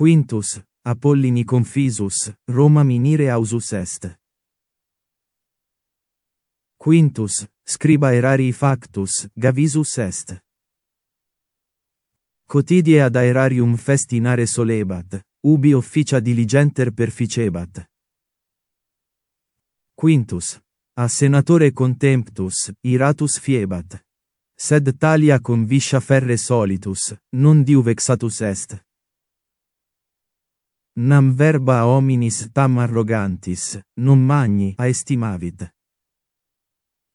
Quintus, Apollini Confisus, Roma minire ausus est. Quintus, scriba erarii factus, Gavisus est. Cotidie ad aerarium festinare solebat, ubi officia diligenter perficebat. Quintus, a senatore contemptus, iratus fiebat. Sed talia conviscia ferre solitus, non diu vexatus est nam verba hominis tam arrogantis, num magni aestimavit.